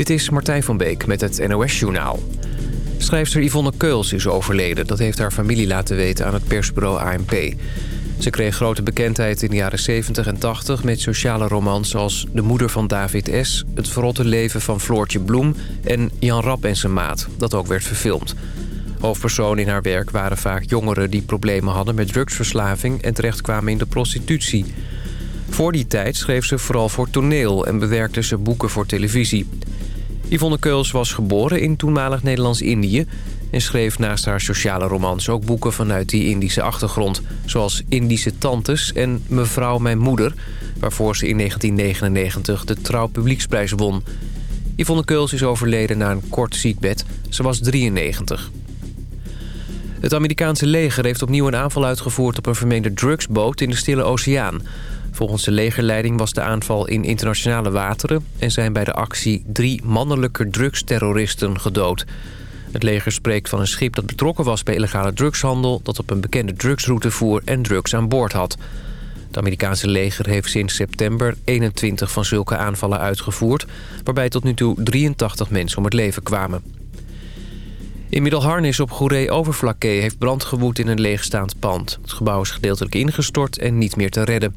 Dit is Martijn van Beek met het NOS-journaal. Schrijfster Yvonne Keuls is overleden. Dat heeft haar familie laten weten aan het persbureau ANP. Ze kreeg grote bekendheid in de jaren 70 en 80... met sociale romans als De moeder van David S... Het verrotte leven van Floortje Bloem... en Jan Rap en zijn maat, dat ook werd verfilmd. Hoofdpersonen in haar werk waren vaak jongeren die problemen hadden... met drugsverslaving en terechtkwamen in de prostitutie... Voor die tijd schreef ze vooral voor toneel en bewerkte ze boeken voor televisie. Yvonne Keuls was geboren in toenmalig Nederlands-Indië... en schreef naast haar sociale romans ook boeken vanuit die Indische achtergrond... zoals Indische Tantes en Mevrouw Mijn Moeder... waarvoor ze in 1999 de Trouw Publieksprijs won. Yvonne Keuls is overleden na een kort ziekbed. Ze was 93. Het Amerikaanse leger heeft opnieuw een aanval uitgevoerd... op een vermeende drugsboot in de Stille Oceaan... Volgens de legerleiding was de aanval in internationale wateren... en zijn bij de actie drie mannelijke drugsterroristen gedood. Het leger spreekt van een schip dat betrokken was bij illegale drugshandel... dat op een bekende drugsroute voer en drugs aan boord had. Het Amerikaanse leger heeft sinds september 21 van zulke aanvallen uitgevoerd... waarbij tot nu toe 83 mensen om het leven kwamen. In Middelharnis op Goeree Overflakke heeft brand gewoed in een leegstaand pand. Het gebouw is gedeeltelijk ingestort en niet meer te redden.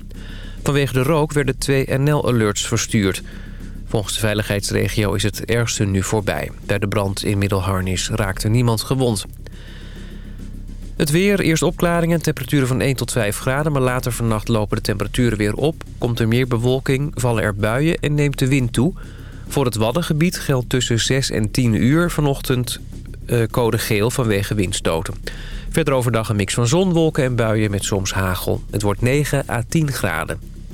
Vanwege de rook werden twee NL-alerts verstuurd. Volgens de veiligheidsregio is het ergste nu voorbij. Bij de brand in Middelharnis raakte niemand gewond. Het weer, eerst opklaringen, temperaturen van 1 tot 5 graden... maar later vannacht lopen de temperaturen weer op. Komt er meer bewolking, vallen er buien en neemt de wind toe. Voor het Waddengebied geldt tussen 6 en 10 uur vanochtend uh, code geel vanwege windstoten. Verder overdag een mix van zon, wolken en buien met soms hagel. Het wordt 9 à 10 graden.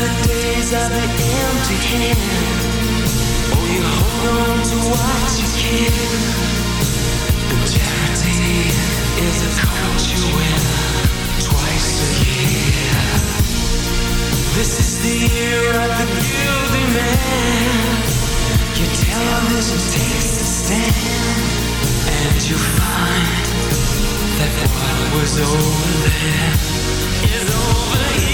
the days of the empty hand. Oh, you hold on to what you can. The charity is a coat you wear twice a year. This is the year of the guilty man. Your television takes a stand, and you find that what was over there is over here.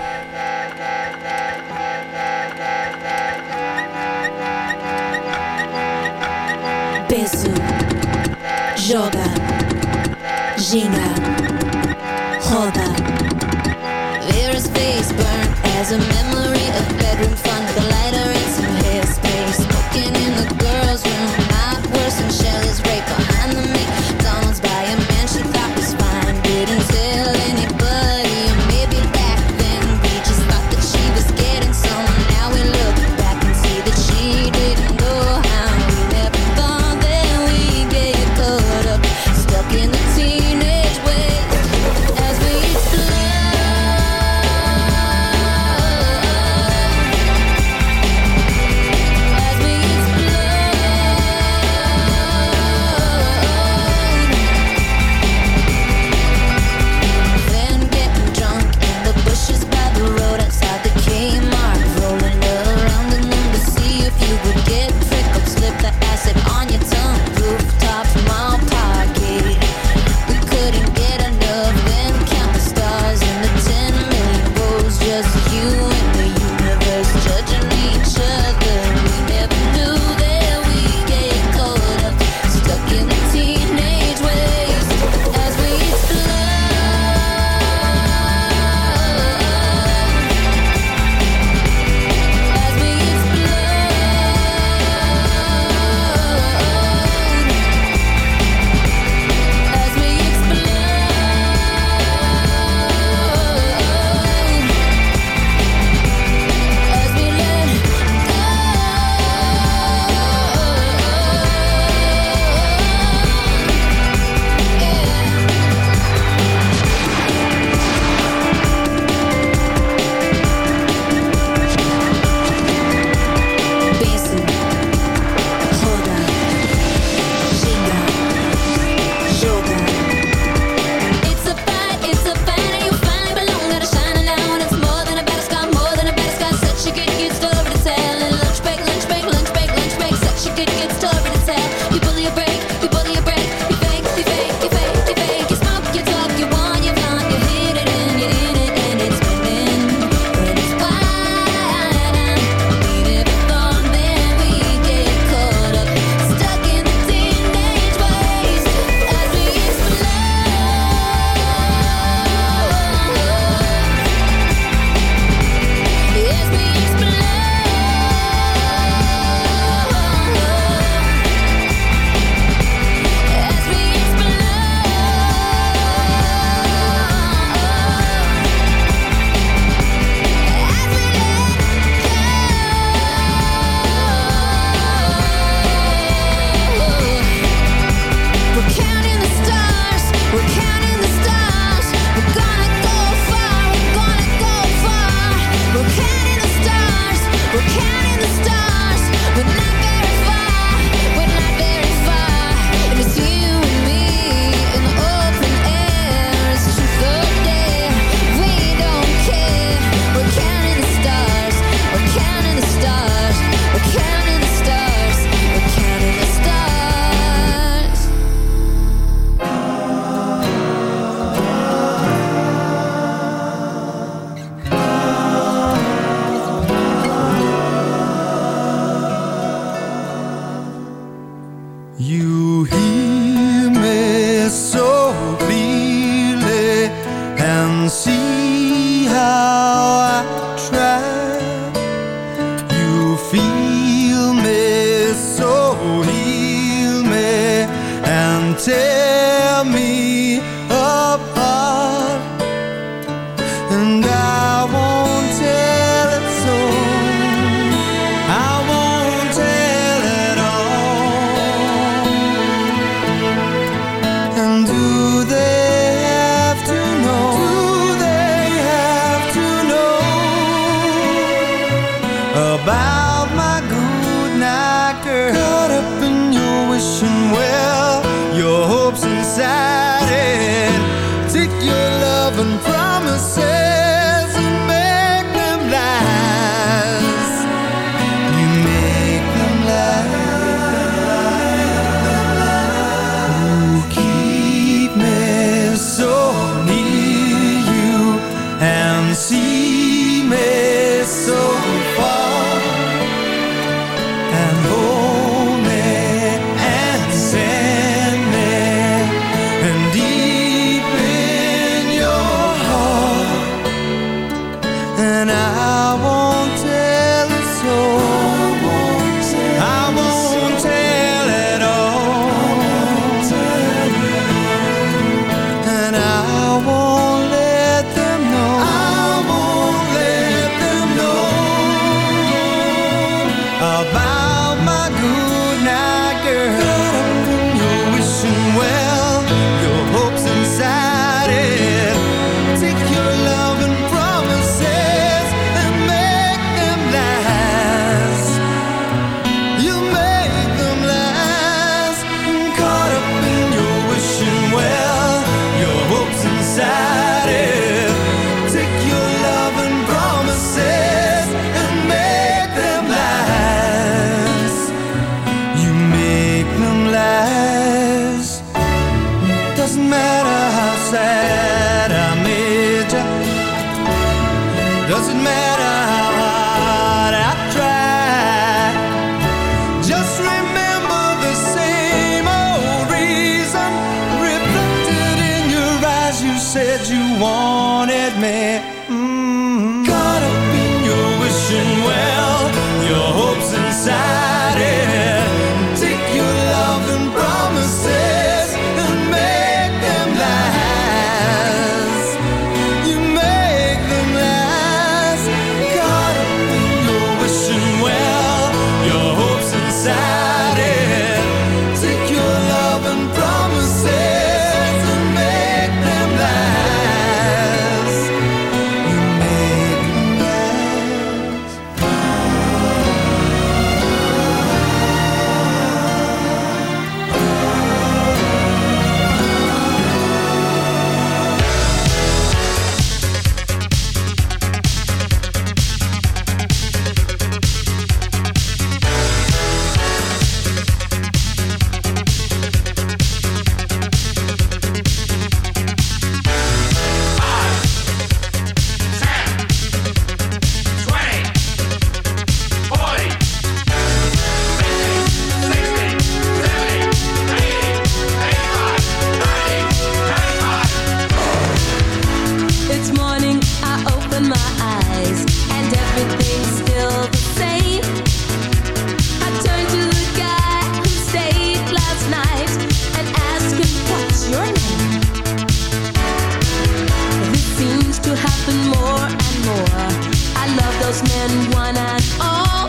one and all.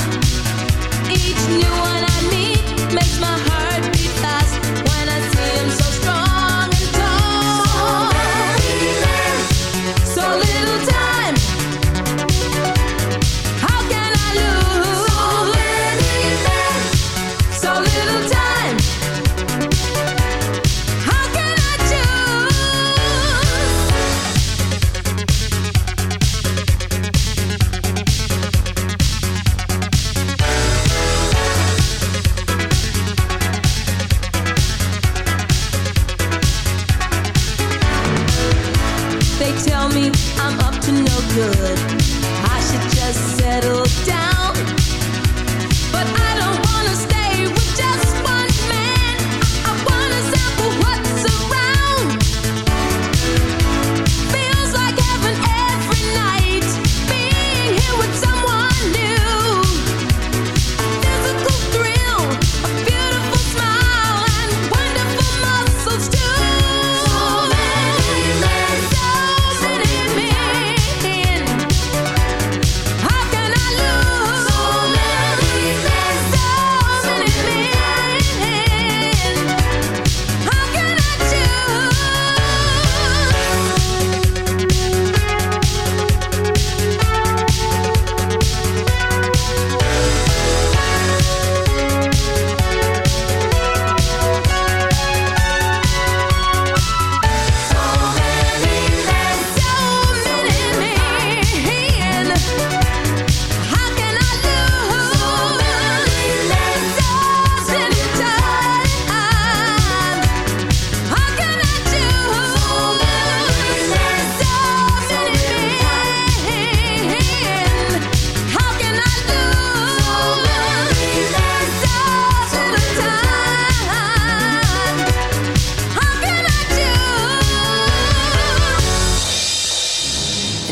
Each new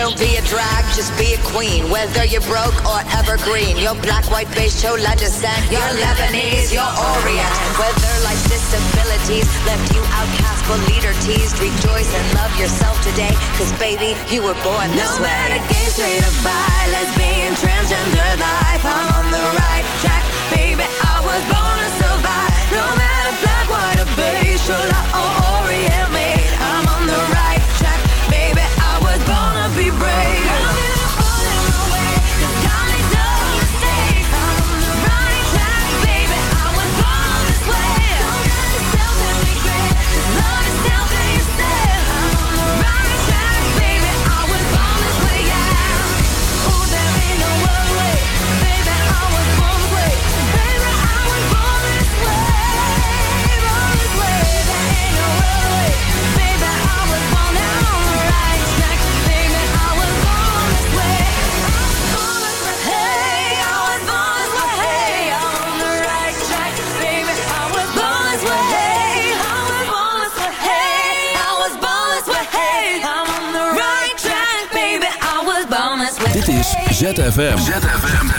Don't be a drag, just be a queen. Whether you're broke or evergreen, your black, white, beige, chola descent, your Lebanese, your Orient. Whether life's disabilities left you outcast but leader teased, rejoice and love yourself today. Cause baby, you were born this No way. matter gay, straight or bi, lesbian, transgender life, I'm on the right track, baby. I was born to survive. No matter black, white, or beige, chola or Orient made, brave.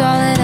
do, darling.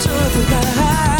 Enjoy the ride.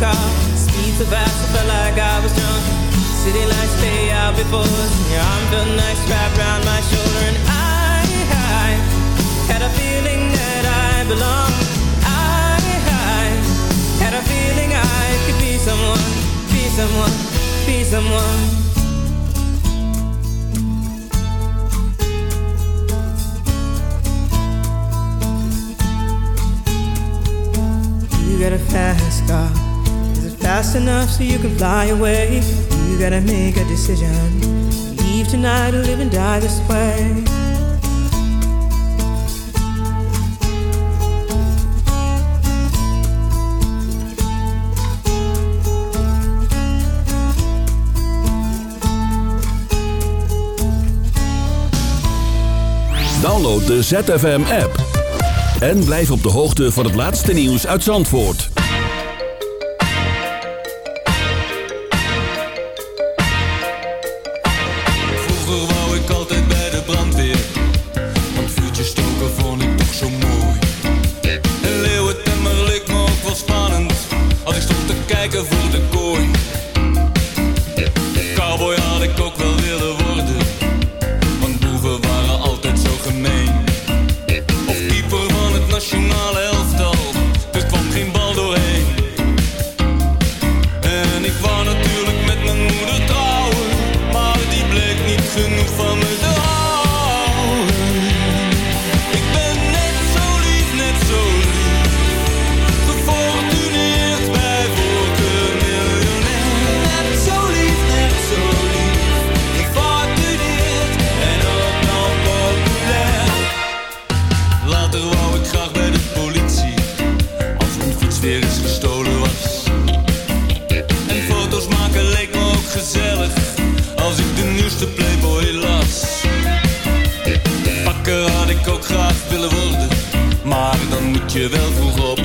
Car. Speed so fast, I felt like I was drunk. City lights stay out before us, your arm felt nice wrapped around my shoulder. And I, I had a feeling that I belonged. I, I had a feeling I could be someone, be someone, be someone. You got a fast car. Fast enough so you can fly away? You gotta make a decision. Leave tonight or live and die this way. Download de ZFM-app. En blijf op de hoogte van het laatste nieuws uit Zandvoort. had ik ook graag willen worden. Maar dan moet je wel vroeg op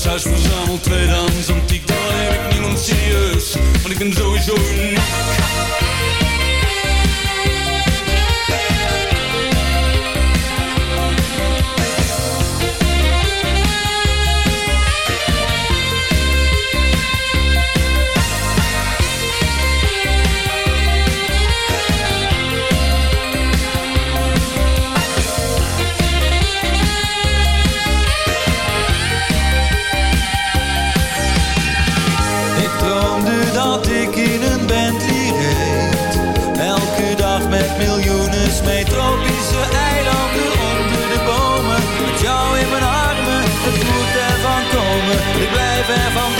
ons huis verzameld, tweedehands antiek, dan heb ik niemand serieus. Want ik ben sowieso een ver van